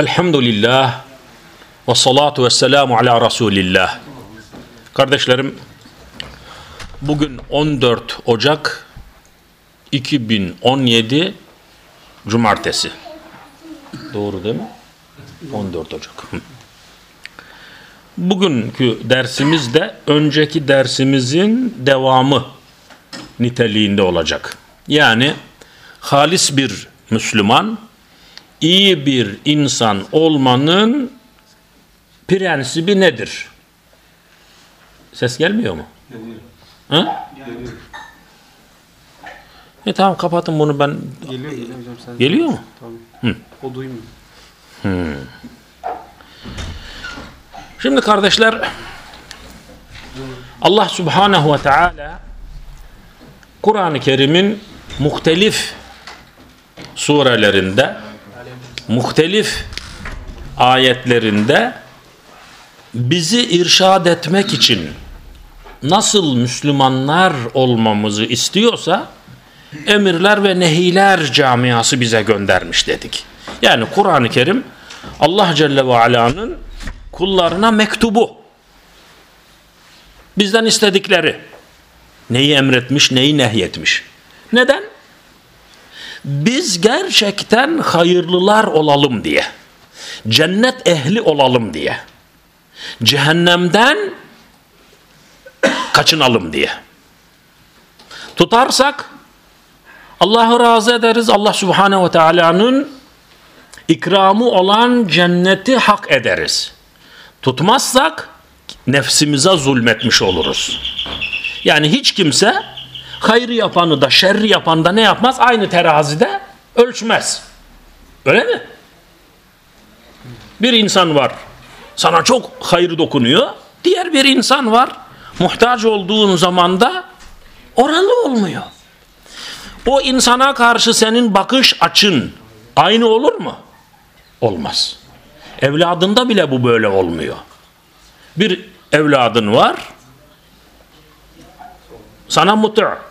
Elhamdülillah ve salatu ve selamu ala Resulillah. Kardeşlerim, bugün 14 Ocak 2017 Cumartesi. Doğru değil mi? 14 Ocak. Bugünkü dersimiz de önceki dersimizin devamı niteliğinde olacak. Yani halis bir Müslüman, iyi bir insan olmanın prensibi nedir? Ses gelmiyor mu? Geliyor. Ha? Geliyor. E tamam kapatın bunu ben. Geliyor geliyor hocam sen. Geliyor mu? Tabii. O duymuyor. Şimdi kardeşler Allah Subhanahu ve Teala Kur'an-ı Kerim'in muhtelif surelerinde muhtelif ayetlerinde bizi irşad etmek için nasıl Müslümanlar olmamızı istiyorsa emirler ve nehiler camiası bize göndermiş dedik. Yani Kur'an-ı Kerim Allah Celle ve Ala'nın kullarına mektubu. Bizden istedikleri. Neyi emretmiş, neyi nehyetmiş. Neden? Biz gerçekten hayırlılar olalım diye. Cennet ehli olalım diye. Cehennemden kaçınalım diye. Tutarsak Allah'ı razı ederiz. Allah Subhanahu ve Teala'nın ikramı olan cenneti hak ederiz. Tutmazsak nefsimize zulmetmiş oluruz. Yani hiç kimse hayrı yapanı da şerri yapanı da ne yapmaz? Aynı terazide ölçmez. Öyle mi? Bir insan var. Sana çok hayır dokunuyor. Diğer bir insan var. Muhtaç olduğun zaman da oralı olmuyor. O insana karşı senin bakış açın aynı olur mu? Olmaz. Evladında bile bu böyle olmuyor. Bir evladın var. Sana mutlu.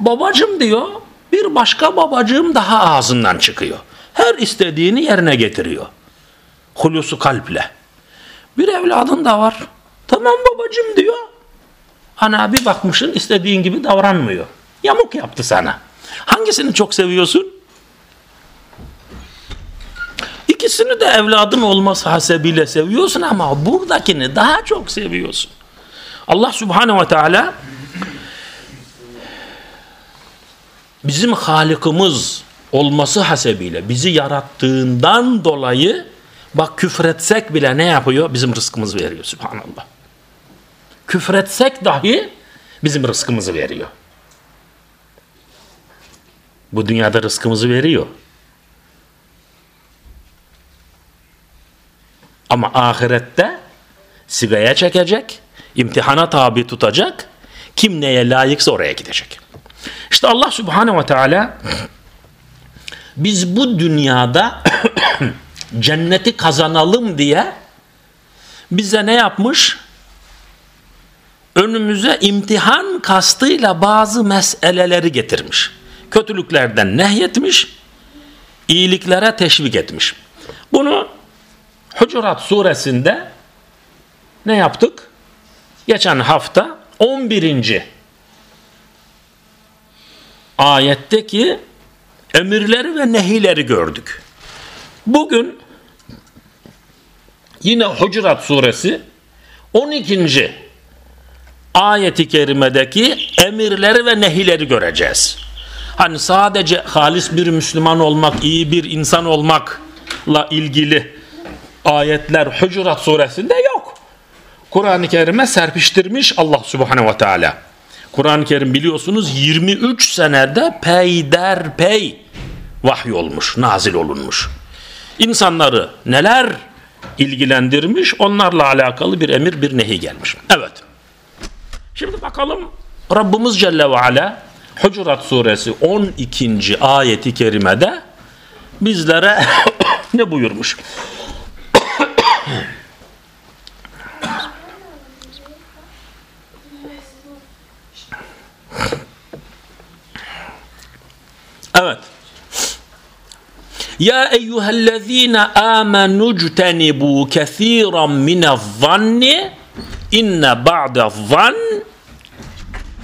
Babacım diyor. Bir başka babacığım daha ağzından çıkıyor. Her istediğini yerine getiriyor. Hulusu kalple. Bir evladın da var. Tamam babacım diyor. Ana bir bakmışsın istediğin gibi davranmıyor. Yamuk yaptı sana. Hangisini çok seviyorsun? İkisini de evladın olması hasebiyle seviyorsun ama buradakini daha çok seviyorsun. Allah Subhanahu ve Teala bizim Halikimiz olması hasebiyle bizi yarattığından dolayı bak küfretsek bile ne yapıyor? Bizim rızkımızı veriyor Subhanallah. Küfretsek dahi bizim rızkımızı veriyor. Bu dünyada rızkımızı veriyor. Ama ahirette sigaya çekecek, imtihana tabi tutacak, kim neye layıksa oraya gidecek. İşte Allah Subhanahu ve Teala biz bu dünyada cenneti kazanalım diye bize ne yapmış? Önümüze imtihan kastıyla bazı meseleleri getirmiş. Kötülüklerden nehyetmiş, iyiliklere teşvik etmiş. Bunu Hucurat suresinde ne yaptık? Geçen hafta 11. ayetteki emirleri ve nehileri gördük. Bugün yine Hucurat suresi 12. ayeti kerimedeki emirleri ve nehileri göreceğiz. Hani sadece halis bir Müslüman olmak, iyi bir insan olmakla ilgili ayetler Hucurat suresinde yok. Kur'an-ı Kerim'e serpiştirmiş Allah Subhanahu ve Teala. Kur'an-ı Kerim biliyorsunuz 23 senede peyderpey vahiy olmuş, nazil olunmuş. İnsanları neler ilgilendirmiş, onlarla alakalı bir emir, bir nehi gelmiş. Evet. Şimdi bakalım Rabbimiz Celle ve Ala Hucurat suresi 12. ayeti kerimede bizlere ne buyurmuş? Evet. Ya eyyühellezine amenu ctenibu kethiran minezzanni inne ba'de zan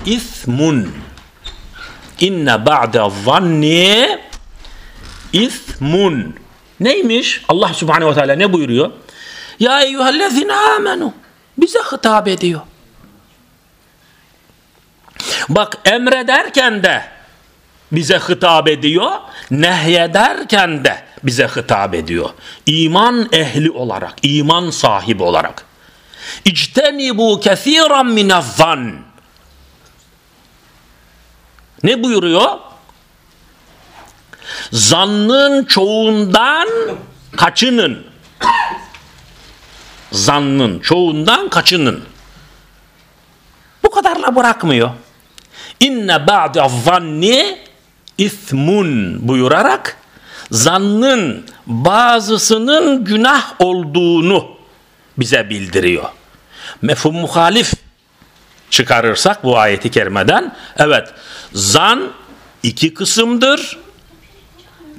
ismun. İnne ba'de zanni ismun. Neymiş? Allah subhanehu ve teala ne buyuruyor? Ya eyyühellezine amenu. Bize hitap ediyor. Bak emrederken de bize hitap ediyor, nehyederken de bize hitap ediyor. İman ehli olarak, iman sahibi olarak. İctenibu kethiran minezzan. Ne buyuruyor? Zannın çoğundan kaçının. Zannın çoğundan kaçının. Bu kadarla bırakmıyor. İnne ba'de zanni ismun buyurarak zannın bazısının günah olduğunu bize bildiriyor. Mefhum muhalif çıkarırsak bu ayeti kerimeden evet zan iki kısımdır.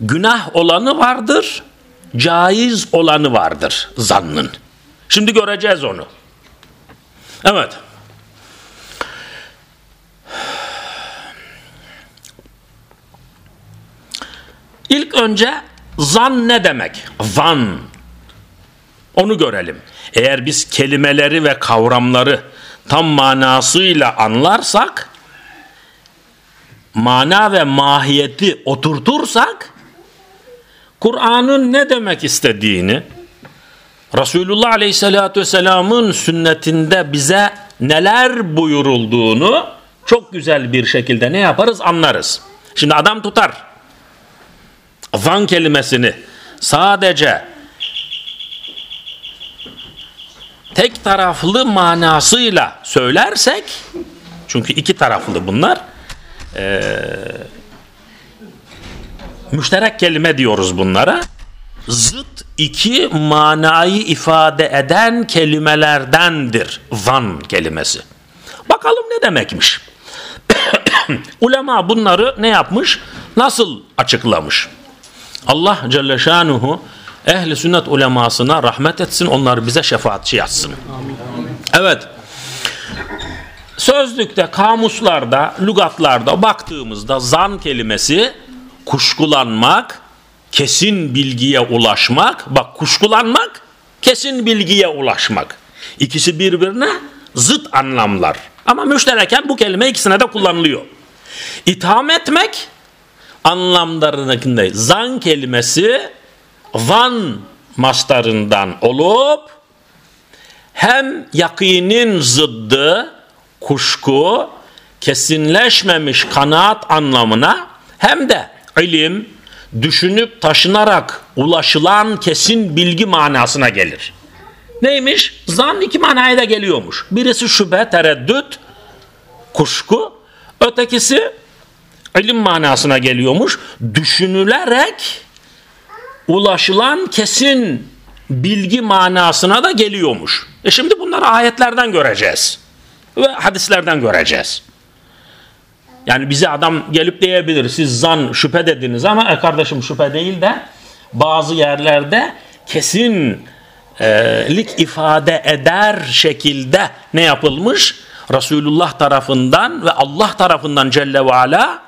Günah olanı vardır, caiz olanı vardır zannın. Şimdi göreceğiz onu. Evet. İlk önce zan ne demek? Zan. Onu görelim. Eğer biz kelimeleri ve kavramları tam manasıyla anlarsak, mana ve mahiyeti oturtursak, Kur'an'ın ne demek istediğini, Resulullah Aleyhisselatü Vesselam'ın sünnetinde bize neler buyurulduğunu çok güzel bir şekilde ne yaparız anlarız. Şimdi adam tutar. Van kelimesini sadece tek taraflı manasıyla söylersek çünkü iki taraflı bunlar e, müşterek kelime diyoruz bunlara zıt iki manayı ifade eden kelimelerdendir van kelimesi. Bakalım ne demekmiş? Ulema bunları ne yapmış? Nasıl açıklamış? Allah Celle Şanuhu ehli sünnet ulemasına rahmet etsin. Onlar bize şefaatçi yazsın. Evet. Sözlükte, kamuslarda, lügatlarda baktığımızda zan kelimesi kuşkulanmak, kesin bilgiye ulaşmak. Bak kuşkulanmak, kesin bilgiye ulaşmak. İkisi birbirine zıt anlamlar. Ama müştereken bu kelime ikisine de kullanılıyor. İtham etmek anlamlarındakinde zan kelimesi van mastarından olup hem yakinin zıddı kuşku kesinleşmemiş kanaat anlamına hem de ilim düşünüp taşınarak ulaşılan kesin bilgi manasına gelir. Neymiş? Zan iki manaya da geliyormuş. Birisi şüphe, tereddüt, kuşku. Ötekisi ilim manasına geliyormuş. Düşünülerek ulaşılan kesin bilgi manasına da geliyormuş. E şimdi bunları ayetlerden göreceğiz. Ve hadislerden göreceğiz. Yani bize adam gelip diyebilir siz zan şüphe dediniz ama e kardeşim şüphe değil de bazı yerlerde kesinlik ifade eder şekilde ne yapılmış? Resulullah tarafından ve Allah tarafından Celle ve Ala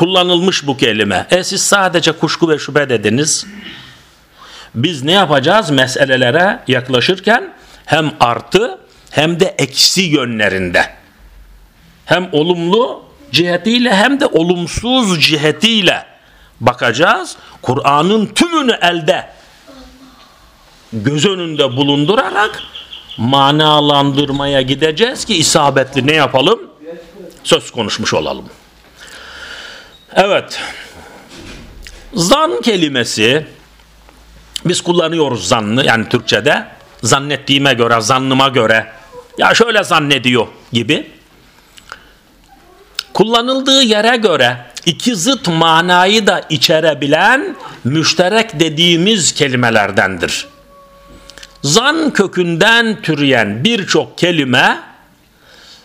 kullanılmış bu kelime. E siz sadece kuşku ve şüphe dediniz. Biz ne yapacağız meselelere yaklaşırken hem artı hem de eksi yönlerinde. Hem olumlu cihetiyle hem de olumsuz cihetiyle bakacağız. Kur'an'ın tümünü elde göz önünde bulundurarak manalandırmaya gideceğiz ki isabetli ne yapalım? Söz konuşmuş olalım. Evet. Zan kelimesi biz kullanıyoruz zannı yani Türkçe'de zannettiğime göre, zannıma göre ya şöyle zannediyor gibi kullanıldığı yere göre iki zıt manayı da içerebilen müşterek dediğimiz kelimelerdendir. Zan kökünden türeyen birçok kelime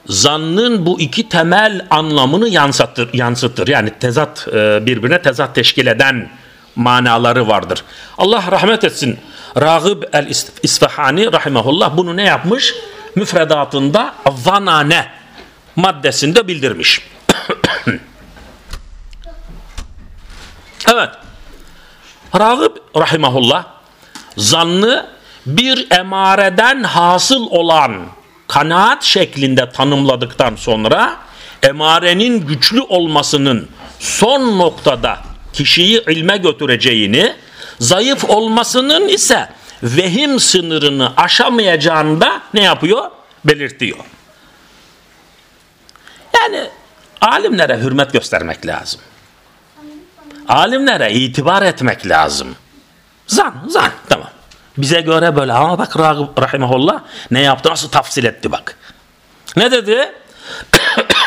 zannın bu iki temel anlamını yansıtır. yansıtır. Yani tezat e, birbirine tezat teşkil eden manaları vardır. Allah rahmet etsin. Ragıb el-İsfahani rahimahullah bunu ne yapmış? Müfredatında zanane maddesinde bildirmiş. evet. Ragıb rahimahullah zannı bir emareden hasıl olan kanaat şeklinde tanımladıktan sonra emarenin güçlü olmasının son noktada kişiyi ilme götüreceğini, zayıf olmasının ise vehim sınırını aşamayacağını da ne yapıyor? Belirtiyor. Yani alimlere hürmet göstermek lazım. Alimlere itibar etmek lazım. Zan, zan tamam. Bize göre böyle ama bak rahimahullah ne yaptı nasıl tafsil etti bak. Ne dedi?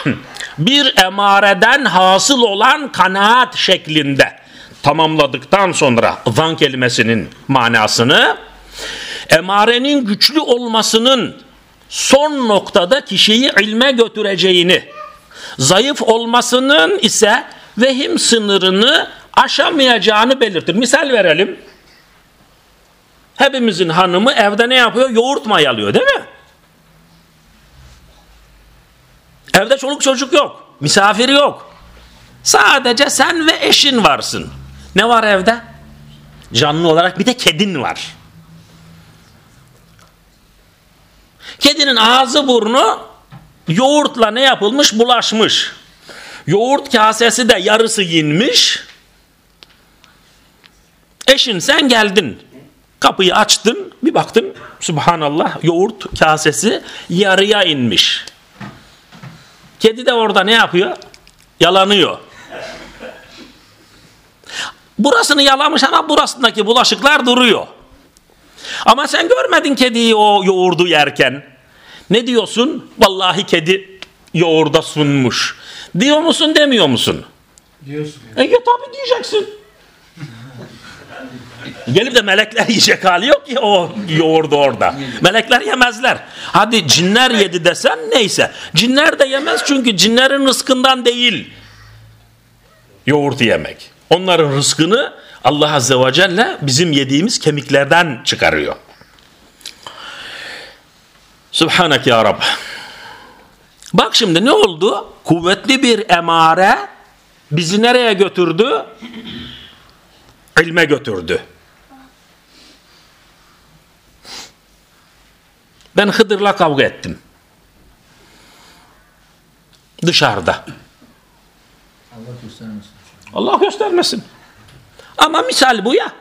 bir emareden hasıl olan kanaat şeklinde tamamladıktan sonra zan kelimesinin manasını emarenin güçlü olmasının son noktada kişiyi ilme götüreceğini zayıf olmasının ise vehim sınırını aşamayacağını belirtir. Misal verelim. Hepimizin hanımı evde ne yapıyor? Yoğurt mayalıyor değil mi? Evde çoluk çocuk yok. Misafir yok. Sadece sen ve eşin varsın. Ne var evde? Canlı olarak bir de kedin var. Kedinin ağzı burnu yoğurtla ne yapılmış? Bulaşmış. Yoğurt kasesi de yarısı yinmiş. Eşin sen geldin. Kapıyı açtın. Bir baktın subhanallah yoğurt kasesi yarıya inmiş. Kedi de orada ne yapıyor? Yalanıyor. Burasını yalamış ama burasındaki bulaşıklar duruyor. Ama sen görmedin kediyi o yoğurdu yerken. Ne diyorsun? Vallahi kedi yoğurda sunmuş. Diyor musun demiyor musun? Diyorsun. E ya tabii diyeceksin. Gelip de melekler yiyecek hali yok ki o yoğurdu orada. Melekler yemezler. Hadi cinler yedi desen neyse. Cinler de yemez çünkü cinlerin rızkından değil yoğurt yemek. Onların rızkını Allah Azze ve Celle bizim yediğimiz kemiklerden çıkarıyor. Subhanak ya Rab. Bak şimdi ne oldu? Kuvvetli bir emare bizi nereye götürdü? İlme götürdü. Ben Hıdır'la kavga ettim. Dışarıda. Allah göstermesin. Allah göstermesin. Ama misal bu ya.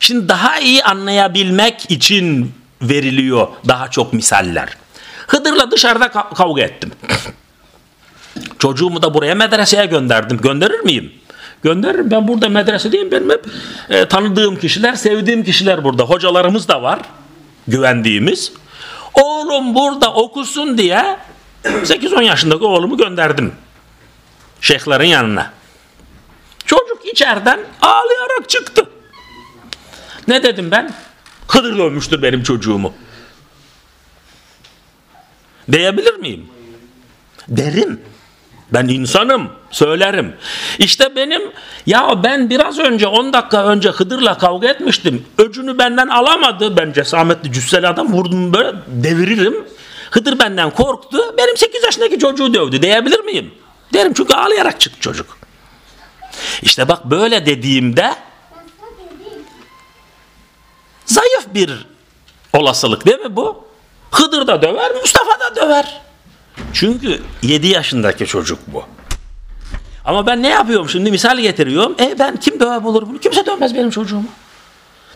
Şimdi daha iyi anlayabilmek için veriliyor daha çok misaller. Hıdır'la dışarıda kavga ettim. Çocuğumu da buraya medreseye gönderdim. Gönderir miyim? Gönderirim. Ben burada medresedeyim. Benim hep e, tanıdığım kişiler, sevdiğim kişiler burada. Hocalarımız da var. Güvendiğimiz. Oğlum burada okusun diye 8-10 yaşındaki oğlumu gönderdim. Şeyhlerin yanına. Çocuk içeriden ağlayarak çıktı. Ne dedim ben? Hıdır dövmüştür benim çocuğumu. Diyebilir miyim? Derim. Ben insanım. Söylerim. İşte benim ya ben biraz önce 10 dakika önce Hıdır'la kavga etmiştim. Öcünü benden alamadı. Ben cesametli cüsseli adam vurdum böyle deviririm. Hıdır benden korktu. Benim 8 yaşındaki çocuğu dövdü. Diyebilir miyim? Derim çünkü ağlayarak çıktı çocuk. İşte bak böyle dediğimde zayıf bir olasılık değil mi bu? Hıdır da döver, Mustafa da döver. Çünkü 7 yaşındaki çocuk bu. Ama ben ne yapıyorum şimdi misal getiriyorum. E ben kim döver bulur bunu? Kimse dövmez benim çocuğumu.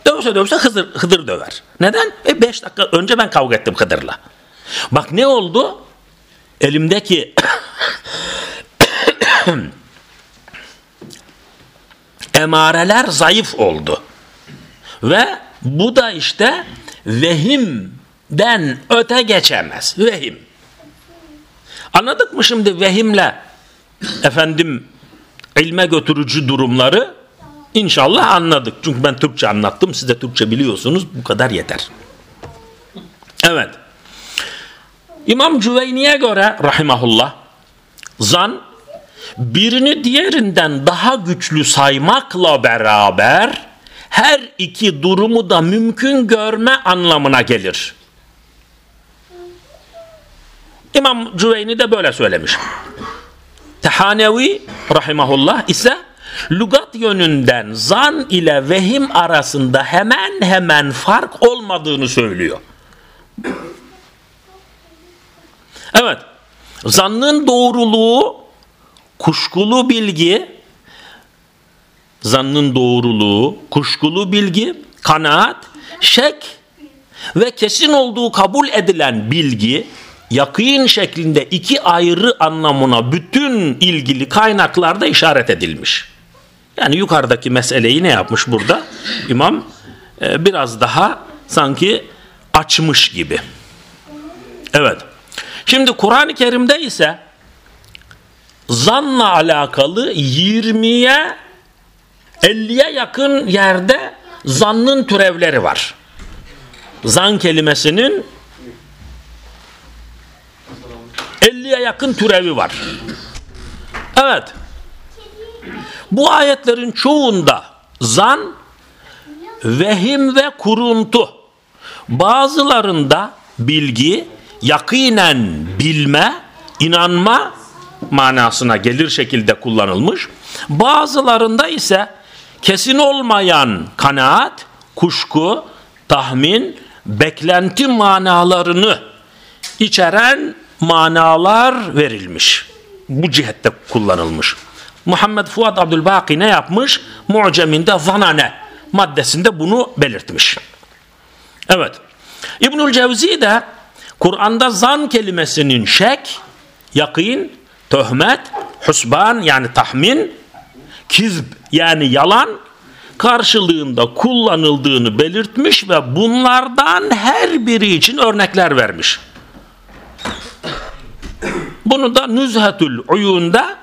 Dövse dövse Hıdır, Hıdır döver. Neden? E 5 dakika önce ben kavga ettim Hıdır'la. Bak ne oldu? Elimdeki emareler zayıf oldu. Ve bu da işte vehimden öte geçemez. Vehim. Anladık mı şimdi vehimle efendim ilme götürücü durumları? İnşallah anladık. Çünkü ben Türkçe anlattım. Siz de Türkçe biliyorsunuz. Bu kadar yeter. Evet. İmam Cüveyni'ye göre rahimahullah zan birini diğerinden daha güçlü saymakla beraber her iki durumu da mümkün görme anlamına gelir. İmam Cüveyni de böyle söylemiş. Tehanevi rahimahullah ise lügat yönünden zan ile vehim arasında hemen hemen fark olmadığını söylüyor. Evet, zannın doğruluğu kuşkulu bilgi, zannın doğruluğu, kuşkulu bilgi, kanaat, şek ve kesin olduğu kabul edilen bilgi, yakın şeklinde iki ayrı anlamına bütün ilgili kaynaklarda işaret edilmiş. Yani yukarıdaki meseleyi ne yapmış burada? İmam e, biraz daha sanki açmış gibi. Evet. Şimdi Kur'an-ı Kerim'de ise zanla alakalı 20'ye 50'ye yakın yerde zannın türevleri var. Zan kelimesinin 50'ye yakın türevi var. Evet. Bu ayetlerin çoğunda zan, vehim ve kuruntu, bazılarında bilgi, yakinen bilme, inanma manasına gelir şekilde kullanılmış. Bazılarında ise kesin olmayan kanaat, kuşku, tahmin, beklenti manalarını içeren manalar verilmiş. Bu cihette kullanılmış. Muhammed Fuad Abdülbaki ne yapmış? Mu'ceminde zanane maddesinde bunu belirtmiş. Evet. İbnül Cevzi de Kur'an'da zan kelimesinin şek, yakın, töhmet, husban yani tahmin, kizb yani yalan karşılığında kullanıldığını belirtmiş ve bunlardan her biri için örnekler vermiş. Bunu da Nüzhetül Uyun'da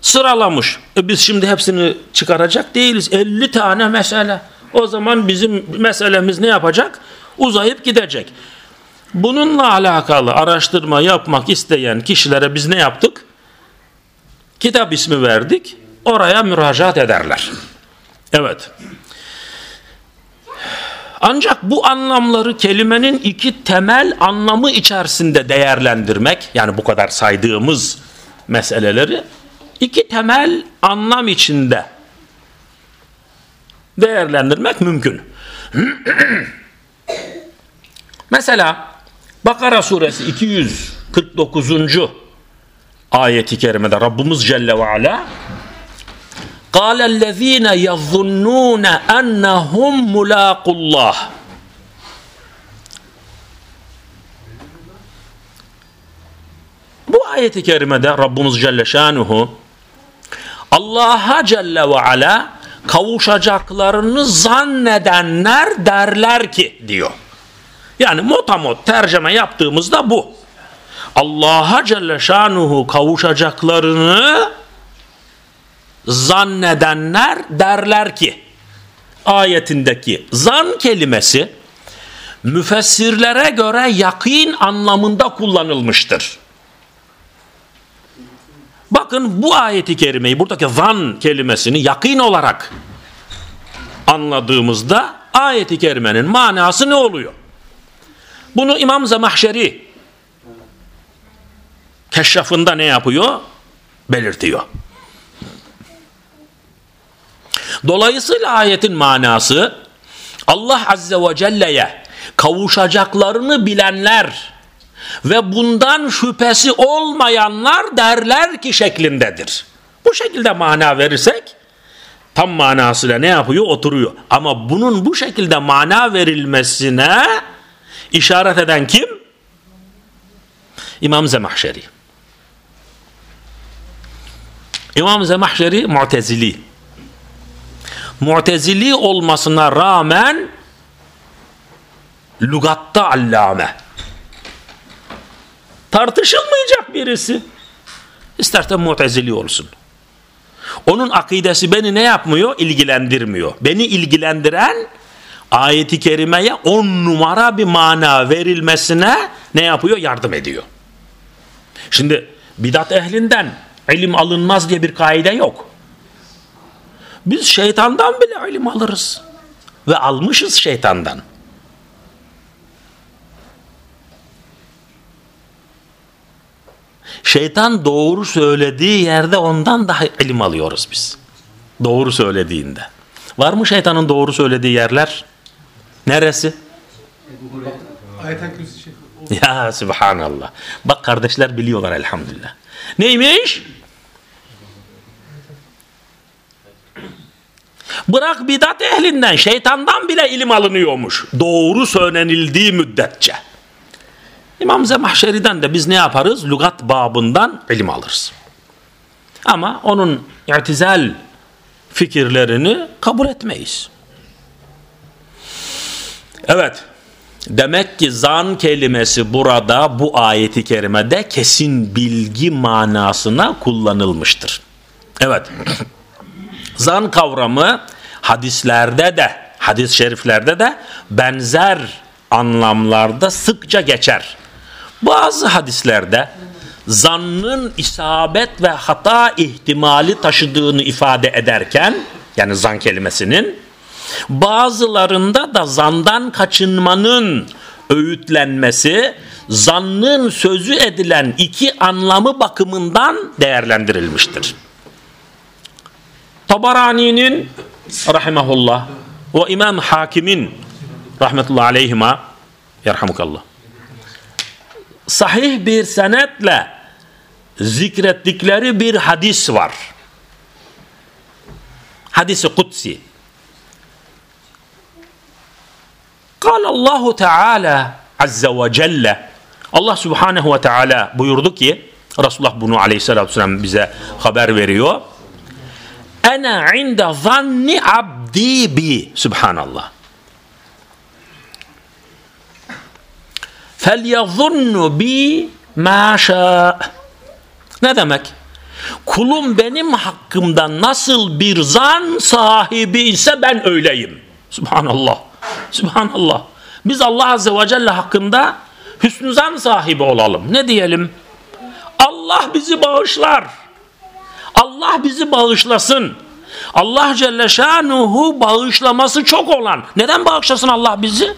sıralamış. E biz şimdi hepsini çıkaracak değiliz. 50 tane mesele. O zaman bizim meselemiz ne yapacak? Uzayıp gidecek. Bununla alakalı araştırma yapmak isteyen kişilere biz ne yaptık? Kitap ismi verdik. Oraya müracaat ederler. Evet. Ancak bu anlamları kelimenin iki temel anlamı içerisinde değerlendirmek, yani bu kadar saydığımız meseleleri iki temel anlam içinde değerlendirmek mümkün. Mesela Bakara suresi 249. ayeti kerimede Rabbimiz Celle ve Ala قال الذين يظنون أنهم ملاق الله Bu ayeti kerimede Rabbimiz Celle Şanuhu Allah'a Celle ve Ala kavuşacaklarını zannedenler derler ki diyor. Yani motamot tercüme yaptığımızda bu. Allah'a Celle Şanuhu kavuşacaklarını zannedenler derler ki ayetindeki zan kelimesi müfessirlere göre yakin anlamında kullanılmıştır. Bakın bu ayeti kerimeyi buradaki zan kelimesini yakin olarak anladığımızda ayeti kerimenin manası ne oluyor? Bunu İmam Zemahşeri keşrafında ne yapıyor? Belirtiyor. Dolayısıyla ayetin manası Allah Azze ve Celle'ye kavuşacaklarını bilenler ve bundan şüphesi olmayanlar derler ki şeklindedir. Bu şekilde mana verirsek tam manasıyla ne yapıyor? Oturuyor. Ama bunun bu şekilde mana verilmesine işaret eden kim? İmam Zemahşeri. İmam Zemahşeri Mu'tezili. Mu'tezili olmasına rağmen lugatta allame. Tartışılmayacak birisi. İsterse mu'tezili olsun. Onun akidesi beni ne yapmıyor? İlgilendirmiyor. Beni ilgilendiren ayeti kerimeye on numara bir mana verilmesine ne yapıyor? Yardım ediyor. Şimdi bidat ehlinden ilim alınmaz diye bir kaide yok. Biz şeytandan bile ilim alırız. Ve almışız şeytandan. Şeytan doğru söylediği yerde ondan daha ilim alıyoruz biz. Doğru söylediğinde. Var mı şeytanın doğru söylediği yerler? Neresi? Şey. Ya Subhanallah. Bak kardeşler biliyorlar elhamdülillah. Neymiş? Bırak bidat ehlinden, şeytandan bile ilim alınıyormuş. Doğru söylenildiği müddetçe. İmam Zemahşeri'den de biz ne yaparız? Lugat babından ilim alırız. Ama onun i'tizal fikirlerini kabul etmeyiz. Evet. Demek ki zan kelimesi burada bu ayeti kerimede kesin bilgi manasına kullanılmıştır. Evet. Zan kavramı hadislerde de, hadis-i şeriflerde de benzer anlamlarda sıkça geçer. Bazı hadislerde zannın isabet ve hata ihtimali taşıdığını ifade ederken, yani zan kelimesinin, bazılarında da zandan kaçınmanın öğütlenmesi, zannın sözü edilen iki anlamı bakımından değerlendirilmiştir. Tabarani'nin rahimahullah ve İmam Hakim'in rahmetullahi aleyhima yerhamukallah sahih bir senetle zikrettikleri bir hadis var. Hadis-i Kudsi. Kal Allahu Teala Azze ve Celle Allah Subhanehu ve Teala buyurdu ki Resulullah bunu aleyhissalatü vesselam bize haber veriyor. Ene inde zanni abdi bi Subhanallah. فَلْيَظُنُّ bi مَا شَاء Ne demek? Kulum benim hakkımda nasıl bir zan sahibi ise ben öyleyim. Subhanallah. Subhanallah. Biz Allah Azze ve Celle hakkında hüsnü zan sahibi olalım. Ne diyelim? Allah bizi bağışlar. Allah bizi bağışlasın. Allah Celle Şanuhu bağışlaması çok olan. Neden bağışlasın Allah bizi?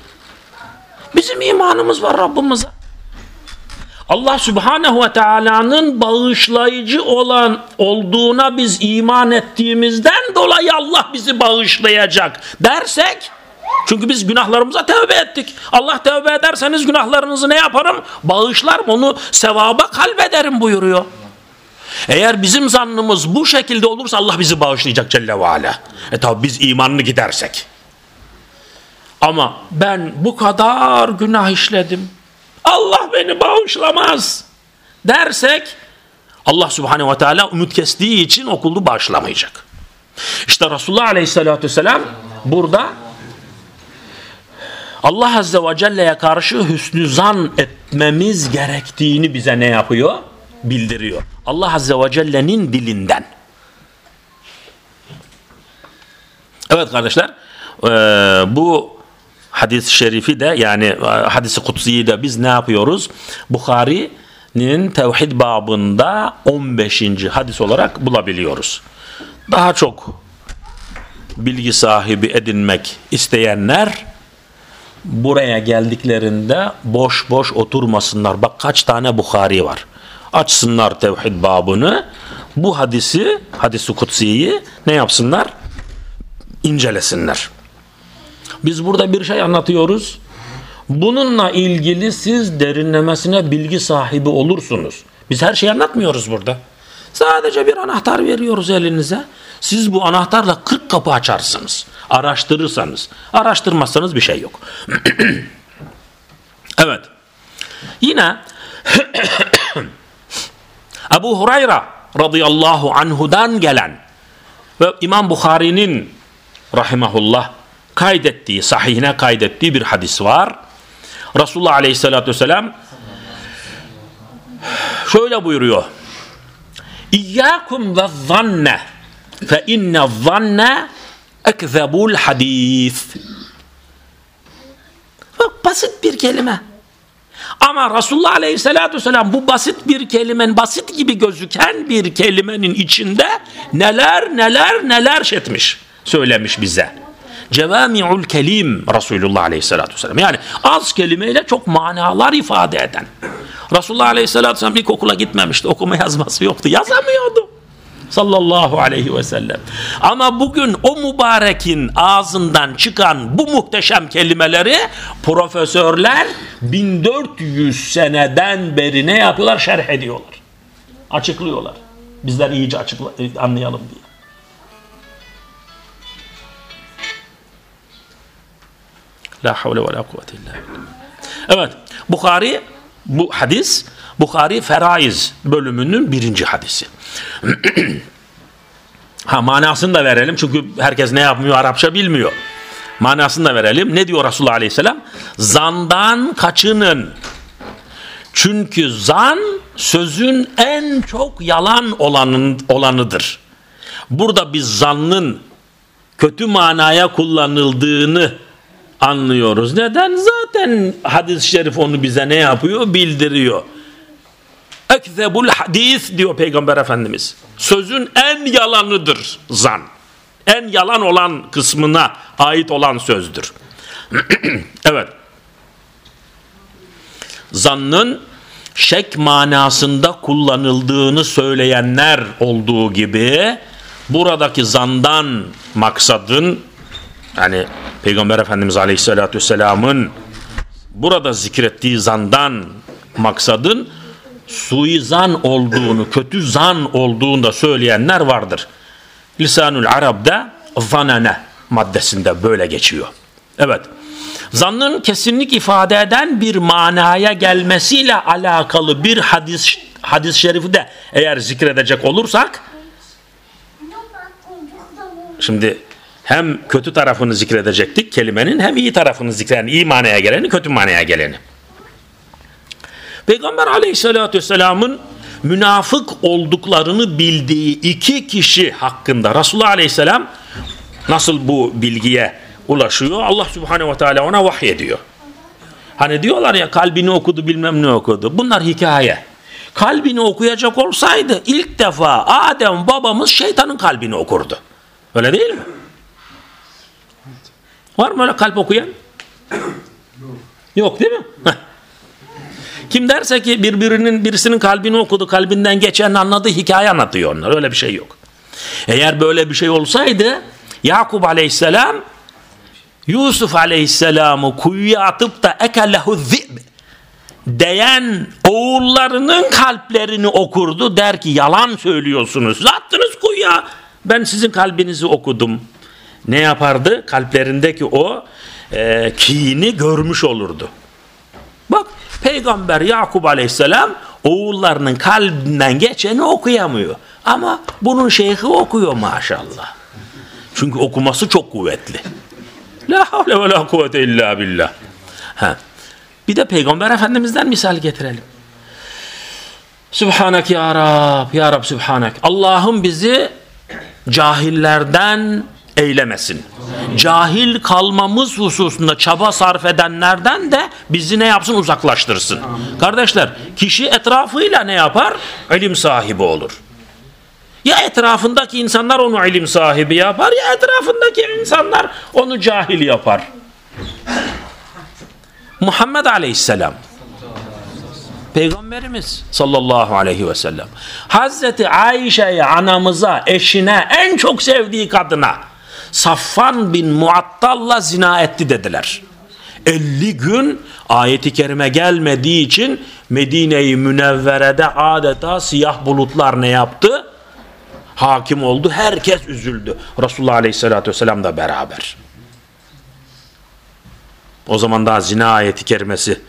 Bizim imanımız var Rabbimize. Allah Subhanahu ve Teala'nın bağışlayıcı olan olduğuna biz iman ettiğimizden dolayı Allah bizi bağışlayacak dersek çünkü biz günahlarımıza tövbe ettik. Allah tövbe ederseniz günahlarınızı ne yaparım? Bağışlarım onu sevaba kalbederim buyuruyor. Eğer bizim zannımız bu şekilde olursa Allah bizi bağışlayacak Celle ve Ala. E tabi biz imanını gidersek. Ama ben bu kadar günah işledim. Allah beni bağışlamaz dersek Allah Subhanahu ve Teala umut kestiği için okuldu bağışlamayacak. İşte Resulullah Aleyhisselatü Vesselam burada Allah Azze ve Celle'ye karşı hüsnü zan etmemiz gerektiğini bize ne yapıyor? Bildiriyor. Allah Azze ve Celle'nin dilinden. Evet kardeşler bu hadis-i şerifi de yani e, hadisi kutsiyi de biz ne yapıyoruz? Bukhari'nin tevhid babında 15. hadis olarak bulabiliyoruz. Daha çok bilgi sahibi edinmek isteyenler buraya geldiklerinde boş boş oturmasınlar. Bak kaç tane Bukhari var. Açsınlar tevhid babını. Bu hadisi, hadisi kutsiyi ne yapsınlar? İncelesinler. Biz burada bir şey anlatıyoruz. Bununla ilgili siz derinlemesine bilgi sahibi olursunuz. Biz her şeyi anlatmıyoruz burada. Sadece bir anahtar veriyoruz elinize. Siz bu anahtarla 40 kapı açarsınız. Araştırırsanız. Araştırmazsanız bir şey yok. evet. Yine Ebu Hurayra radıyallahu anhudan gelen ve İmam Bukhari'nin rahimahullah kaydettiği, sahihine kaydettiği bir hadis var. Resulullah Aleyhisselatü Vesselam şöyle buyuruyor. İyyâkum ve zanne fe inne zanne ekzebul hadis. Bak basit bir kelime. Ama Resulullah Aleyhisselatü Vesselam bu basit bir kelimenin, basit gibi gözüken bir kelimenin içinde neler neler neler şetmiş, söylemiş bize. Cevami'ul kelim Resulullah Aleyhisselatü Vesselam. Yani az kelimeyle çok manalar ifade eden. Resulullah Aleyhisselatü Vesselam ilkokula gitmemişti. Okuma yazması yoktu. Yazamıyordu sallallahu aleyhi ve sellem. Ama bugün o mübarekin ağzından çıkan bu muhteşem kelimeleri profesörler 1400 seneden beri ne yapıyorlar? Şerh ediyorlar. Açıklıyorlar. Bizler iyice açıkla anlayalım diye. La havle ve la kuvvete illa Evet. Bukhari bu hadis Bukhari Feraiz bölümünün birinci hadisi. ha manasını da verelim çünkü herkes ne yapmıyor Arapça bilmiyor. Manasını da verelim. Ne diyor Resulullah Aleyhisselam? Zandan kaçının. Çünkü zan sözün en çok yalan olanın, olanıdır. Burada biz zannın kötü manaya kullanıldığını anlıyoruz. Neden? Zaten hadis-i şerif onu bize ne yapıyor? Bildiriyor. Ekzebul hadis diyor Peygamber Efendimiz. Sözün en yalanıdır zan. En yalan olan kısmına ait olan sözdür. evet. Zannın şek manasında kullanıldığını söyleyenler olduğu gibi buradaki zandan maksadın yani Peygamber Efendimiz Aleyhisselatü Vesselam'ın burada zikrettiği zandan maksadın suizan olduğunu, kötü zan olduğunu da söyleyenler vardır. Lisanul Arab'da zanane maddesinde böyle geçiyor. Evet. Zannın kesinlik ifade eden bir manaya gelmesiyle alakalı bir hadis hadis şerifi de eğer zikredecek olursak şimdi hem kötü tarafını zikredecektik kelimenin hem iyi tarafını zikreden iyi manaya geleni kötü manaya geleni. Peygamber aleyhissalatü vesselamın münafık olduklarını bildiği iki kişi hakkında Resulullah aleyhisselam nasıl bu bilgiye ulaşıyor? Allah subhanehu ve teala ona vahiy ediyor. Hani diyorlar ya kalbini okudu bilmem ne okudu. Bunlar hikaye. Kalbini okuyacak olsaydı ilk defa Adem babamız şeytanın kalbini okurdu. Öyle değil mi? Var mı öyle kalp okuyan? Yok değil mi? Kim derse ki birbirinin birisinin kalbini okudu, kalbinden geçen anladı, hikaye anlatıyor onlar. Öyle bir şey yok. Eğer böyle bir şey olsaydı Yakup aleyhisselam Yusuf aleyhisselamı kuyuya atıp da ekellehu zib diyen oğullarının kalplerini okurdu. Der ki yalan söylüyorsunuz. Attınız kuyuya. Ben sizin kalbinizi okudum. Ne yapardı? Kalplerindeki o e, kini görmüş olurdu. Peygamber Yakup Aleyhisselam oğullarının kalbinden geçeni okuyamıyor. Ama bunun şeyhi okuyor maşallah. Çünkü okuması çok kuvvetli. La havle ve la kuvvete illa billah. Ha. Bir de Peygamber Efendimiz'den misal getirelim. Sübhanak ya Rab, ya Rab Sübhanak. Allah'ım bizi cahillerden eylemesin. Cahil kalmamız hususunda çaba sarf edenlerden de bizi ne yapsın uzaklaştırsın. Kardeşler kişi etrafıyla ne yapar? İlim sahibi olur. Ya etrafındaki insanlar onu ilim sahibi yapar ya etrafındaki insanlar onu cahil yapar. Muhammed Aleyhisselam Peygamberimiz sallallahu aleyhi ve sellem Hazreti Ayşe'ye anamıza eşine en çok sevdiği kadına Safvan bin Muattal'la zina etti dediler. 50 gün ayeti kerime gelmediği için Medine-i Münevvere'de adeta siyah bulutlar ne yaptı? Hakim oldu. Herkes üzüldü. Resulullah Aleyhisselatü Vesselam da beraber. O zaman daha zina ayeti kerimesi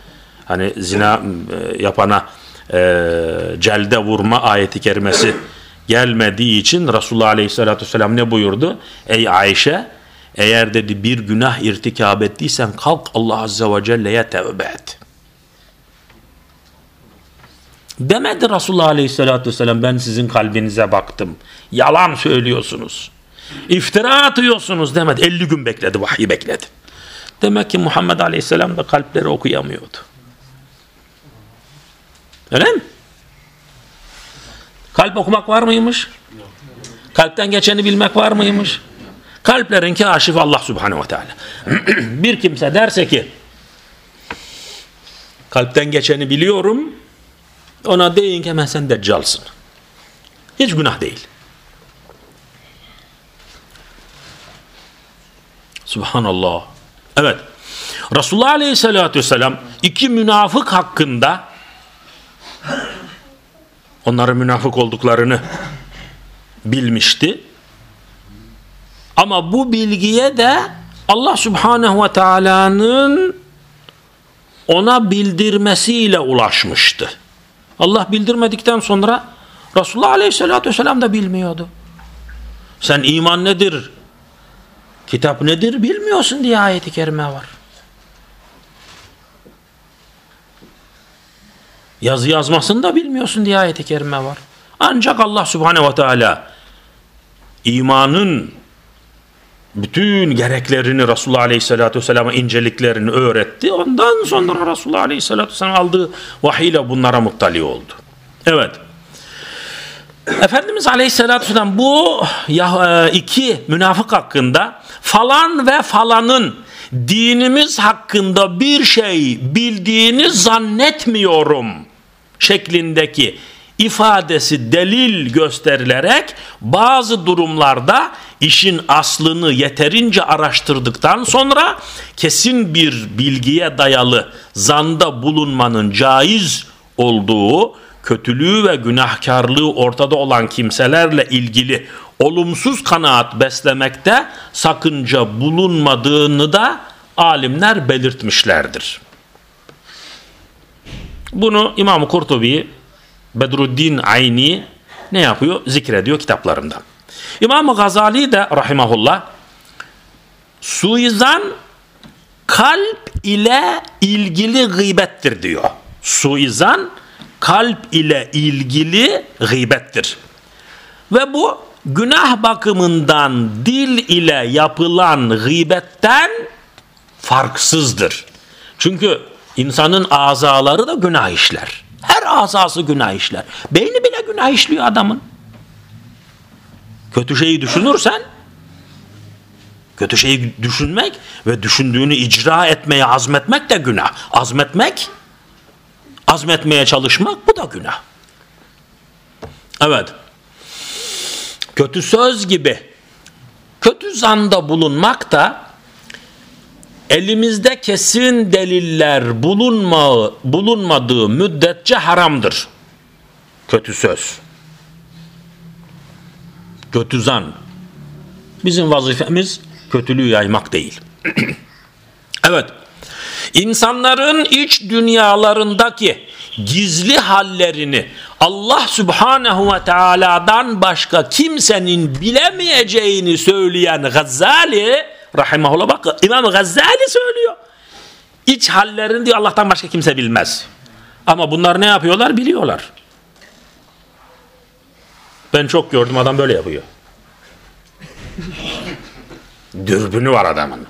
hani zina e, yapana e, celde vurma ayeti kerimesi gelmediği için Resulullah Aleyhisselatü Vesselam ne buyurdu? Ey Ayşe eğer dedi bir günah irtikab ettiysen kalk Allah Azze ve Celle'ye tevbe et. Demedi Resulullah Aleyhisselatü Vesselam ben sizin kalbinize baktım. Yalan söylüyorsunuz. İftira atıyorsunuz demedi. 50 gün bekledi vahyi bekledi. Demek ki Muhammed Aleyhisselam da kalpleri okuyamıyordu. Öyle mi? Kalp okumak var mıymış? Kalpten geçeni bilmek var mıymış? Kalplerin kaşifi Allah subhanehu ve teala. bir kimse derse ki kalpten geçeni biliyorum ona deyin ki hemen sen deccalsın. Hiç günah değil. Subhanallah. Evet. Resulullah Aleyhisselatü Vesselam iki münafık hakkında onların münafık olduklarını bilmişti. Ama bu bilgiye de Allah Subhanahu ve Taala'nın ona bildirmesiyle ulaşmıştı. Allah bildirmedikten sonra Resulullah Aleyhisselatü Vesselam da bilmiyordu. Sen iman nedir? Kitap nedir bilmiyorsun diye ayeti kerime var. Yazı yazmasını da bilmiyorsun diye ayeti kerime var. Ancak Allah Subhanahu ve Teala imanın bütün gereklerini Resulullah Aleyhisselatü Vesselam'a inceliklerini öğretti. Ondan sonra Resulullah Aleyhisselatü Vesselam aldığı vahiyle bunlara muttali oldu. Evet. Efendimiz Aleyhisselatü Vesselam bu e, iki münafık hakkında falan ve falanın dinimiz hakkında bir şey bildiğini zannetmiyorum şeklindeki ifadesi delil gösterilerek bazı durumlarda işin aslını yeterince araştırdıktan sonra kesin bir bilgiye dayalı zanda bulunmanın caiz olduğu kötülüğü ve günahkarlığı ortada olan kimselerle ilgili olumsuz kanaat beslemekte sakınca bulunmadığını da alimler belirtmişlerdir. Bunu İmam-ı Kurtubi Bedruddin Ayni ne yapıyor? Zikrediyor kitaplarında. İmam Gazali de rahimahullah suizan kalp ile ilgili gıybettir diyor. Suizan kalp ile ilgili gıybettir. Ve bu günah bakımından dil ile yapılan gıybetten farksızdır. Çünkü insanın azaları da günah işler. Her azası günah işler. Beyni bile günah işliyor adamın. Kötü şeyi düşünürsen kötü şeyi düşünmek ve düşündüğünü icra etmeye azmetmek de günah. Azmetmek azmetmeye çalışmak bu da günah. Evet. Kötü söz gibi kötü zanda bulunmak da elimizde kesin deliller bulunma, bulunmadığı müddetçe haramdır. Kötü söz. Kötü zan. Bizim vazifemiz kötülüğü yaymak değil. evet. İnsanların iç dünyalarındaki gizli hallerini Allah Subhanahu ve Teala'dan başka kimsenin bilemeyeceğini söyleyen Gazali rahimahullah bak İmam Gazali söylüyor. İç hallerini diyor Allah'tan başka kimse bilmez. Ama bunlar ne yapıyorlar biliyorlar. Ben çok gördüm adam böyle yapıyor. Dürbünü var adamın.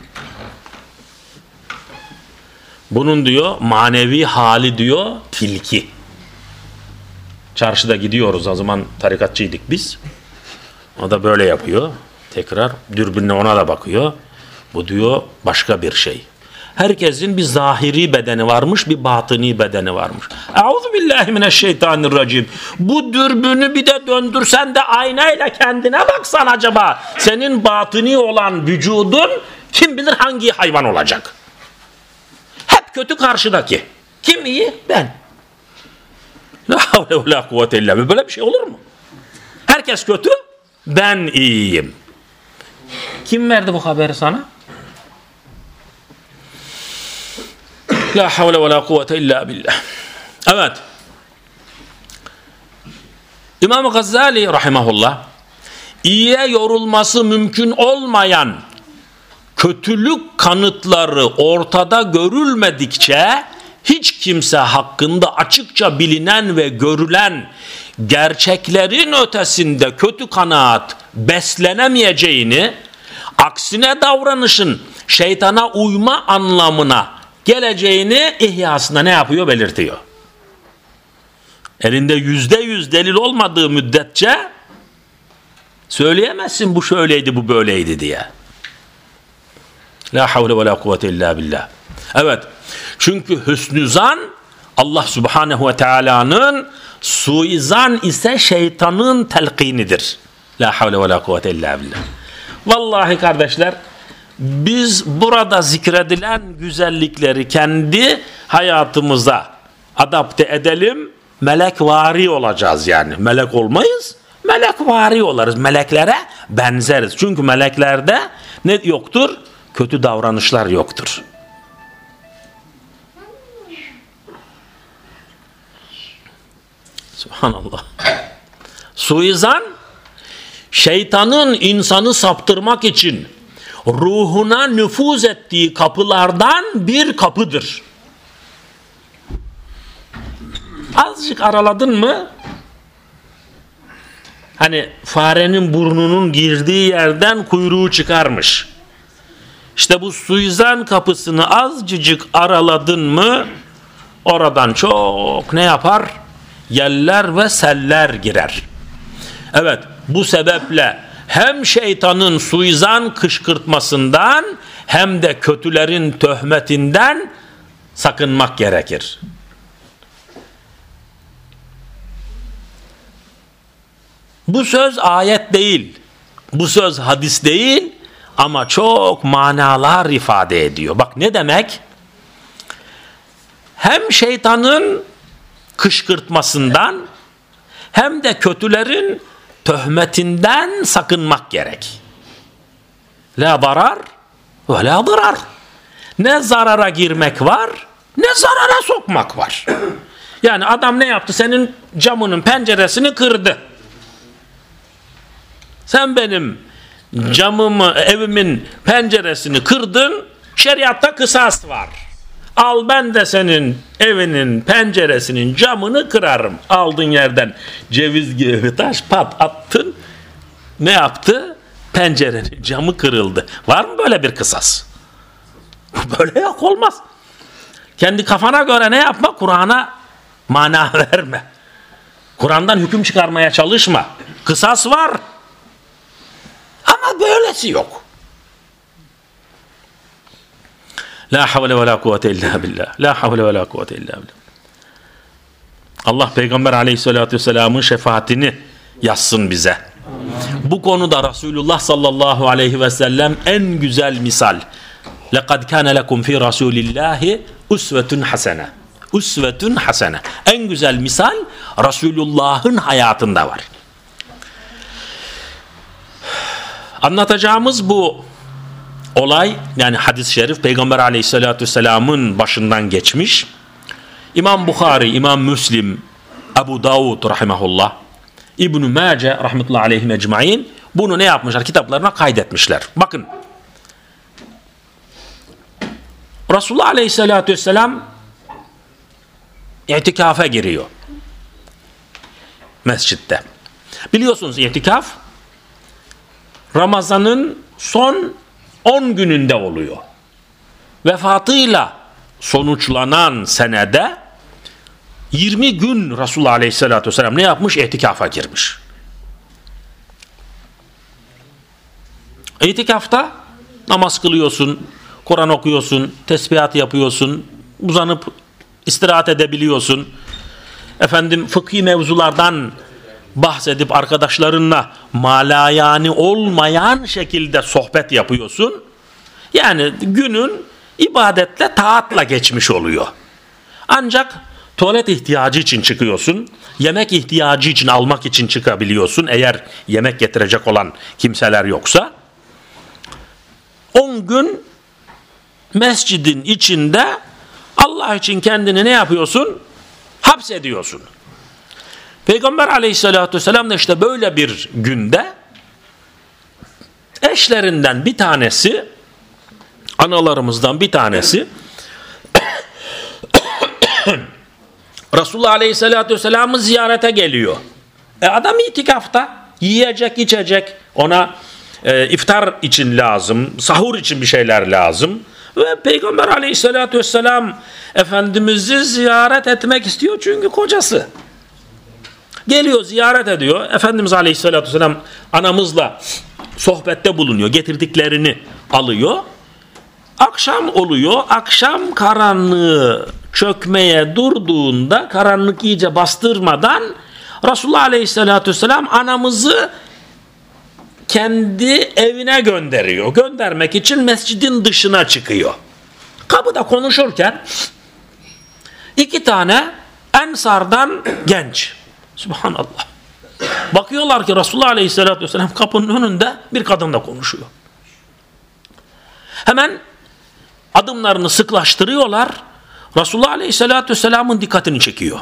Bunun diyor manevi hali diyor tilki. Çarşıda gidiyoruz o zaman tarikatçıydık biz. O da böyle yapıyor. Tekrar dürbünle ona da bakıyor. Bu diyor başka bir şey. Herkesin bir zahiri bedeni varmış, bir batıni bedeni varmış. Euzu billahi mineşşeytanirracim. Bu dürbünü bir de döndürsen de aynayla kendine baksan acaba senin batıni olan vücudun kim bilir hangi hayvan olacak? Hep kötü karşıdaki. Kim iyi? Ben. La havle ve la kuvvete illa Böyle bir şey olur mu? Herkes kötü, ben iyiyim. Kim verdi bu haberi sana? La havle ve la kuvvete illa billah. Evet. İmam Gazali rahimahullah iyiye yorulması mümkün olmayan kötülük kanıtları ortada görülmedikçe hiç kimse hakkında açıkça bilinen ve görülen gerçeklerin ötesinde kötü kanaat beslenemeyeceğini, aksine davranışın şeytana uyma anlamına geleceğini ihyasında ne yapıyor belirtiyor. elinde yüzde yüz delil olmadığı müddetçe söyleyemezsin bu şöyleydi bu böyleydi diye. La havle ve la kuvvete illa billah. Evet. Çünkü hüsnü zan Allah subhanehu ve teala'nın suizan ise şeytanın telkinidir. La havle ve la kuvvete illa billah. Vallahi kardeşler biz burada zikredilen güzellikleri kendi hayatımıza adapte edelim. Melekvari olacağız yani. Melek olmayız. Melekvari olarız. Meleklere benzeriz. Çünkü meleklerde ne yoktur? Kötü davranışlar yoktur. Subhanallah. Suizan şeytanın insanı saptırmak için ruhuna nüfuz ettiği kapılardan bir kapıdır. Azıcık araladın mı hani farenin burnunun girdiği yerden kuyruğu çıkarmış. İşte bu suizan kapısını azıcık araladın mı oradan çok ne yapar? Yeller ve seller girer. Evet bu sebeple hem şeytanın suizan kışkırtmasından hem de kötülerin töhmetinden sakınmak gerekir. Bu söz ayet değil. Bu söz hadis değil ama çok manalar ifade ediyor. Bak ne demek? Hem şeytanın kışkırtmasından hem de kötülerin töhmetinden sakınmak gerek. La zarar ve la zarar. Ne zarara girmek var ne zarara sokmak var. Yani adam ne yaptı? Senin camının penceresini kırdı. Sen benim camımı, evimin penceresini kırdın, şeriatta kısas var. Al ben de senin evinin penceresinin camını kırarım. Aldın yerden ceviz gibi taş pat attın. Ne yaptı? Pencerenin camı kırıldı. Var mı böyle bir kısas? Böyle yok olmaz. Kendi kafana göre ne yapma? Kur'an'a mana verme. Kur'an'dan hüküm çıkarmaya çalışma. Kısas var. Ama böylesi yok. La havle ve la kuvvete illa billah. La havle ve la kuvvete illa billah. Allah Peygamber aleyhissalatü vesselamın şefaatini yazsın bize. Bu konuda Resulullah sallallahu aleyhi ve sellem en güzel misal. لَقَدْ كَانَ لَكُمْ فِي رَسُولِ اللّٰهِ usvetun hasene. Usvetun hasene. En güzel misal Resulullah'ın hayatında var. Anlatacağımız bu olay yani hadis-i şerif Peygamber aleyhissalatü vesselamın başından geçmiş. İmam Bukhari, İmam Müslim, Ebu Davud rahimahullah, İbn-i Mace rahmetullahi aleyhim ecmain bunu ne yapmışlar? Kitaplarına kaydetmişler. Bakın. Resulullah aleyhissalatü vesselam itikafa giriyor. Mescitte. Biliyorsunuz itikaf Ramazan'ın son 10 gününde oluyor. Vefatıyla sonuçlanan senede 20 gün Resulullah Aleyhisselatü Vesselam ne yapmış? İtikafa girmiş. İtikafta namaz kılıyorsun, Kur'an okuyorsun, tesbihat yapıyorsun, uzanıp istirahat edebiliyorsun. Efendim fıkhi mevzulardan bahsedip arkadaşlarınla malayani olmayan şekilde sohbet yapıyorsun. Yani günün ibadetle taatla geçmiş oluyor. Ancak tuvalet ihtiyacı için çıkıyorsun. Yemek ihtiyacı için almak için çıkabiliyorsun. Eğer yemek getirecek olan kimseler yoksa. 10 gün mescidin içinde Allah için kendini ne yapıyorsun? Hapsediyorsun. Peygamber aleyhissalatü vesselam da işte böyle bir günde eşlerinden bir tanesi analarımızdan bir tanesi Resulullah aleyhissalatü vesselam'ı ziyarete geliyor. E adam itikafta yiyecek içecek ona e, iftar için lazım sahur için bir şeyler lazım ve Peygamber aleyhissalatü vesselam Efendimiz'i ziyaret etmek istiyor çünkü kocası. Geliyor ziyaret ediyor. Efendimiz Aleyhisselatü Vesselam anamızla sohbette bulunuyor. Getirdiklerini alıyor. Akşam oluyor. Akşam karanlığı çökmeye durduğunda karanlık iyice bastırmadan Resulullah Aleyhisselatü Vesselam anamızı kendi evine gönderiyor. Göndermek için mescidin dışına çıkıyor. Kapıda konuşurken iki tane Ensardan genç. Subhanallah. Bakıyorlar ki Resulullah Aleyhisselatü Vesselam kapının önünde bir kadınla konuşuyor. Hemen adımlarını sıklaştırıyorlar. Resulullah Aleyhisselatü Vesselam'ın dikkatini çekiyor.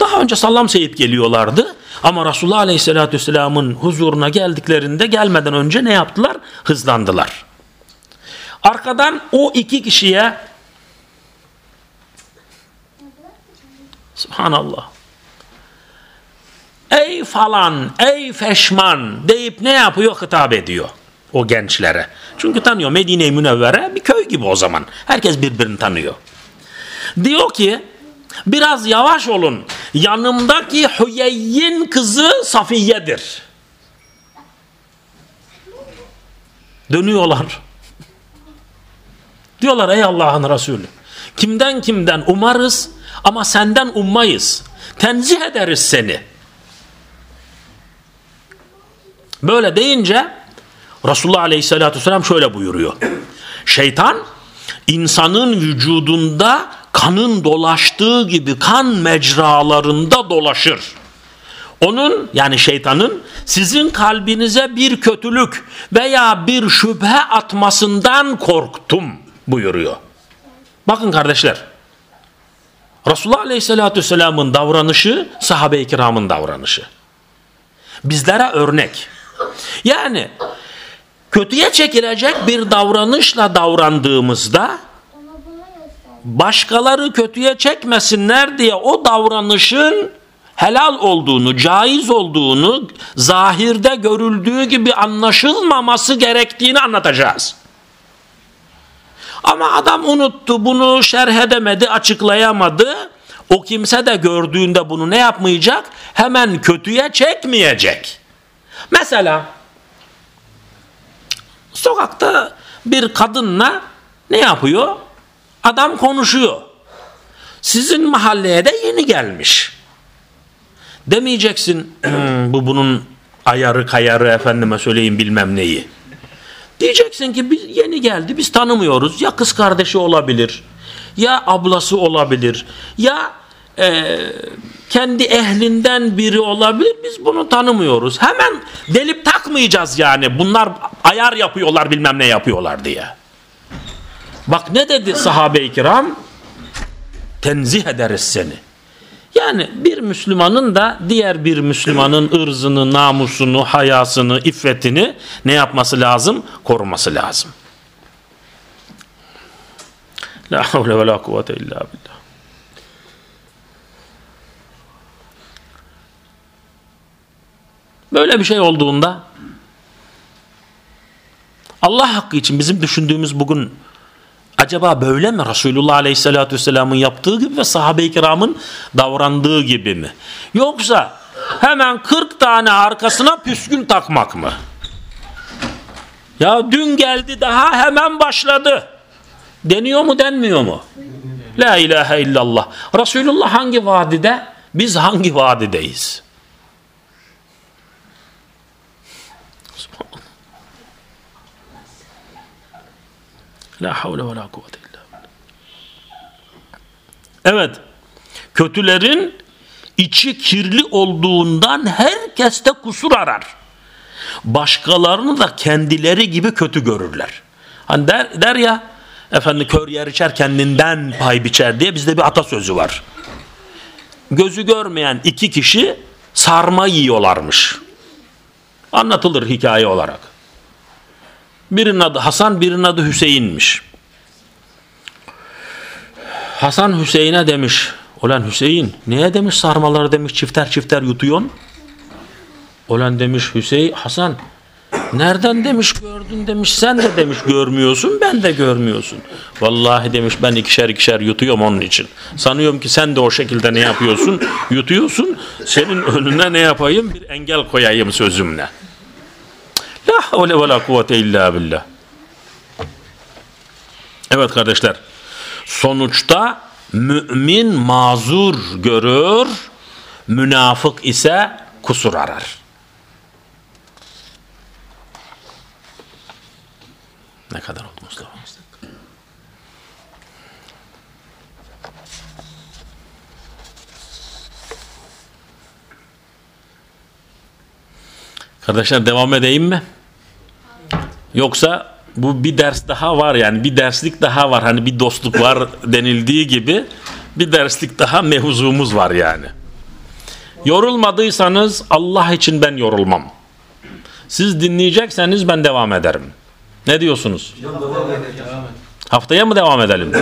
Daha önce sallam seyip geliyorlardı. Ama Resulullah Aleyhisselatü Vesselam'ın huzuruna geldiklerinde gelmeden önce ne yaptılar? Hızlandılar. Arkadan o iki kişiye Subhanallah. Ey falan, ey feşman deyip ne yapıyor? Hitap ediyor o gençlere. Çünkü tanıyor Medine-i Münevvere bir köy gibi o zaman. Herkes birbirini tanıyor. Diyor ki biraz yavaş olun. Yanımdaki Hüyeyyin kızı Safiye'dir. Dönüyorlar. Diyorlar ey Allah'ın Resulü. Kimden kimden umarız ama senden ummayız. Tenzih ederiz seni. Böyle deyince Resulullah Aleyhisselatü Vesselam şöyle buyuruyor. Şeytan insanın vücudunda kanın dolaştığı gibi kan mecralarında dolaşır. Onun yani şeytanın sizin kalbinize bir kötülük veya bir şüphe atmasından korktum buyuruyor. Bakın kardeşler. Resulullah Aleyhisselatü Vesselam'ın davranışı sahabe-i kiramın davranışı. Bizlere örnek. Yani kötüye çekilecek bir davranışla davrandığımızda başkaları kötüye çekmesinler diye o davranışın helal olduğunu, caiz olduğunu, zahirde görüldüğü gibi anlaşılmaması gerektiğini anlatacağız. Ama adam unuttu, bunu şerh edemedi, açıklayamadı. O kimse de gördüğünde bunu ne yapmayacak? Hemen kötüye çekmeyecek. Mesela sokakta bir kadınla ne yapıyor? Adam konuşuyor. Sizin mahalleye de yeni gelmiş. Demeyeceksin hmm, bu bunun ayarı kayarı efendime söyleyeyim bilmem neyi. Diyeceksin ki biz yeni geldi biz tanımıyoruz. Ya kız kardeşi olabilir ya ablası olabilir ya e, kendi ehlinden biri olabilir biz bunu tanımıyoruz. Hemen delip takmayacağız yani bunlar ayar yapıyorlar bilmem ne yapıyorlar diye. Bak ne dedi sahabe-i kiram? Tenzih ederiz seni. Yani bir Müslümanın da diğer bir Müslümanın ırzını, namusunu, hayasını, iffetini ne yapması lazım? Koruması lazım. La havle ve la kuvvete illa billah. Böyle bir şey olduğunda Allah hakkı için bizim düşündüğümüz bugün acaba böyle mi Resulullah Aleyhisselatü Vesselam'ın yaptığı gibi ve sahabe-i kiramın davrandığı gibi mi? Yoksa hemen 40 tane arkasına püskül takmak mı? Ya dün geldi daha hemen başladı. Deniyor mu denmiyor mu? La ilahe illallah. Resulullah hangi vadide? Biz hangi vadideyiz? La havle ve la kuvvete illa Evet. Kötülerin içi kirli olduğundan herkeste kusur arar. Başkalarını da kendileri gibi kötü görürler. Hani der, der ya efendi kör yer içer kendinden pay biçer diye bizde bir atasözü var. Gözü görmeyen iki kişi sarma yiyorlarmış. Anlatılır hikaye olarak. Birinin adı Hasan, birinin adı Hüseyin'miş. Hasan Hüseyin'e demiş, olan Hüseyin niye demiş sarmaları demiş çifter çifter yutuyorsun? Olan demiş Hüseyin, Hasan Nereden demiş gördün demiş sen de demiş görmüyorsun ben de görmüyorsun. Vallahi demiş ben ikişer ikişer yutuyorum onun için. Sanıyorum ki sen de o şekilde ne yapıyorsun yutuyorsun senin önüne ne yapayım bir engel koyayım sözümle. La havle ve la kuvvete illa billah. Evet kardeşler sonuçta mümin mazur görür münafık ise kusur arar. Ne kadar oldu Mustafa? Kardeşler devam edeyim mi? Yoksa bu bir ders daha var yani bir derslik daha var hani bir dostluk var denildiği gibi bir derslik daha mevzumuz var yani. Yorulmadıysanız Allah için ben yorulmam. Siz dinleyecekseniz ben devam ederim. Ne diyorsunuz? Haftaya mı devam edelim?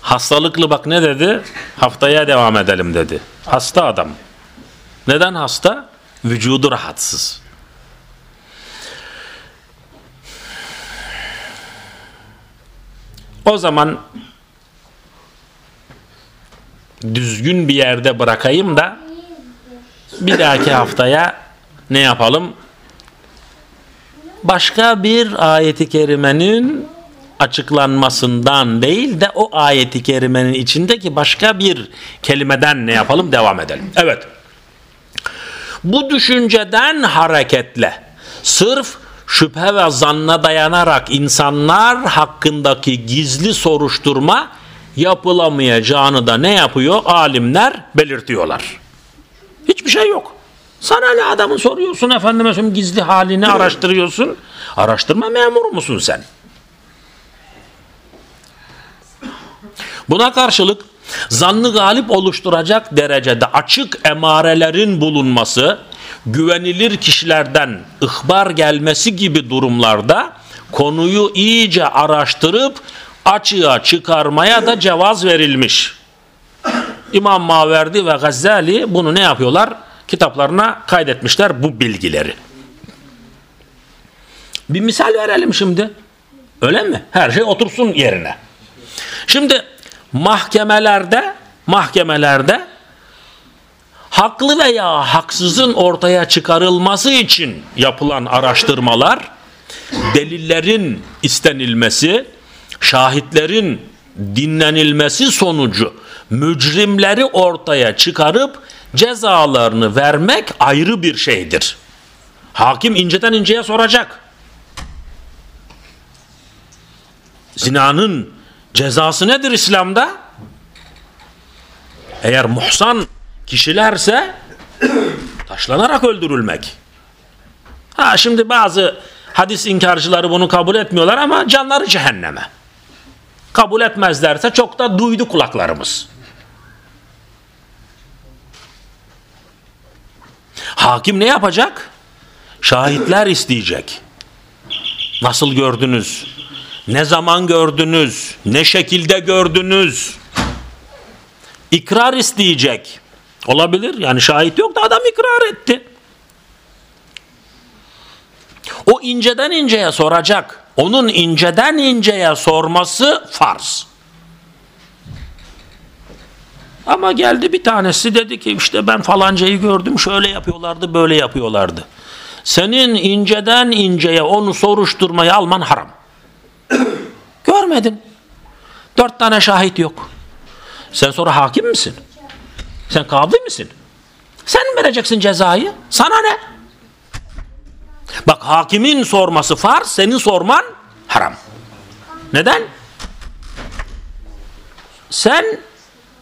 Hastalıklı bak ne dedi? Haftaya devam edelim dedi. Hasta adam. Neden hasta? Vücudu rahatsız. O zaman düzgün bir yerde bırakayım da bir dahaki haftaya ne yapalım? Başka bir ayeti kerimenin açıklanmasından değil de o ayeti kerimenin içindeki başka bir kelimeden ne yapalım? Devam edelim. Evet. Bu düşünceden hareketle sırf şüphe ve zanna dayanarak insanlar hakkındaki gizli soruşturma yapılamayacağını da ne yapıyor? Alimler belirtiyorlar. Hiçbir şey yok. Sana ne adamı soruyorsun efendime söyleyeyim gizli halini araştırıyorsun. Araştırma memuru musun sen? Buna karşılık zannı galip oluşturacak derecede açık emarelerin bulunması, güvenilir kişilerden ihbar gelmesi gibi durumlarda konuyu iyice araştırıp açığa çıkarmaya da cevaz verilmiş. İmam Maverdi ve Gazali bunu ne yapıyorlar? Kitaplarına kaydetmişler bu bilgileri. Bir misal verelim şimdi. Öyle mi? Her şey otursun yerine. Şimdi mahkemelerde mahkemelerde haklı veya haksızın ortaya çıkarılması için yapılan araştırmalar delillerin istenilmesi, şahitlerin dinlenilmesi sonucu mücrimleri ortaya çıkarıp cezalarını vermek ayrı bir şeydir. Hakim inceden inceye soracak. Zinanın cezası nedir İslam'da? Eğer muhsan kişilerse taşlanarak öldürülmek. Ha şimdi bazı hadis inkarcıları bunu kabul etmiyorlar ama canları cehenneme. Kabul etmezlerse çok da duydu kulaklarımız. Hakim ne yapacak? Şahitler isteyecek. Nasıl gördünüz? Ne zaman gördünüz? Ne şekilde gördünüz? İkrar isteyecek. Olabilir. Yani şahit yok da adam ikrar etti. O inceden inceye soracak. Onun inceden inceye sorması farz. Ama geldi bir tanesi dedi ki işte ben falancayı gördüm şöyle yapıyorlardı böyle yapıyorlardı. Senin inceden inceye onu soruşturmayı alman haram. Görmedin. Dört tane şahit yok. Sen sonra hakim misin? Sen kadı mısın? Sen vereceksin cezayı. Sana ne? Bak hakimin sorması farz, senin sorman haram. Neden? Sen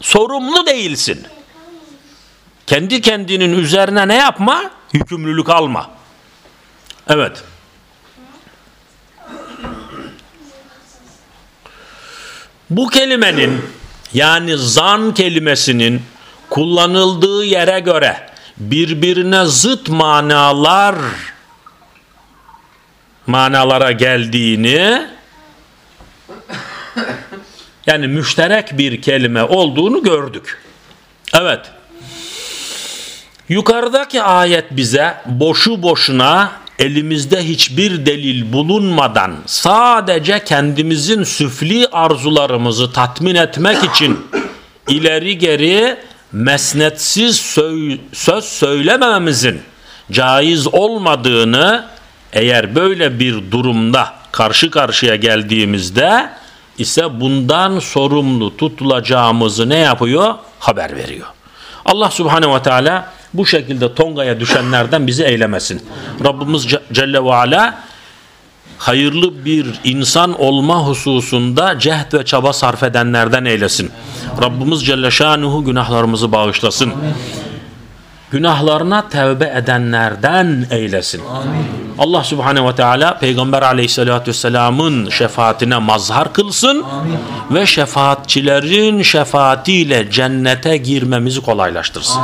sorumlu değilsin. Kendi kendinin üzerine ne yapma? Yükümlülük alma. Evet. Bu kelimenin yani zan kelimesinin kullanıldığı yere göre birbirine zıt manalar manalara geldiğini yani müşterek bir kelime olduğunu gördük. Evet. Yukarıdaki ayet bize boşu boşuna elimizde hiçbir delil bulunmadan sadece kendimizin süfli arzularımızı tatmin etmek için ileri geri mesnetsiz sö- söz söylemememizin caiz olmadığını eğer böyle bir durumda karşı karşıya geldiğimizde ise bundan sorumlu tutulacağımızı ne yapıyor? Haber veriyor. Allah Subhanahu ve Teala bu şekilde Tonga'ya düşenlerden bizi eylemesin. Rabbimiz Ce- Celle ve Ala hayırlı bir insan olma hususunda cehd ve çaba sarf edenlerden eylesin. Rabbimiz Celle Şanuhu günahlarımızı bağışlasın. Günahlarına tevbe edenlerden eylesin. Allah Subhanahu ve Teala Peygamber Aleyhisselatü Vesselam'ın şefaatine mazhar kılsın ve şefaatçilerin şefaatiyle cennete girmemizi kolaylaştırsın.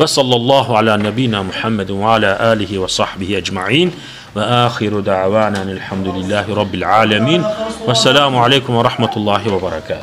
Ve sallallahu ala nebina Muhammedin ve ala alihi ve sahbihi ecma'in ve ahiru da'vanen elhamdülillahi rabbil alemin ve selamu aleyküm ve rahmetullahi ve berekatuhu.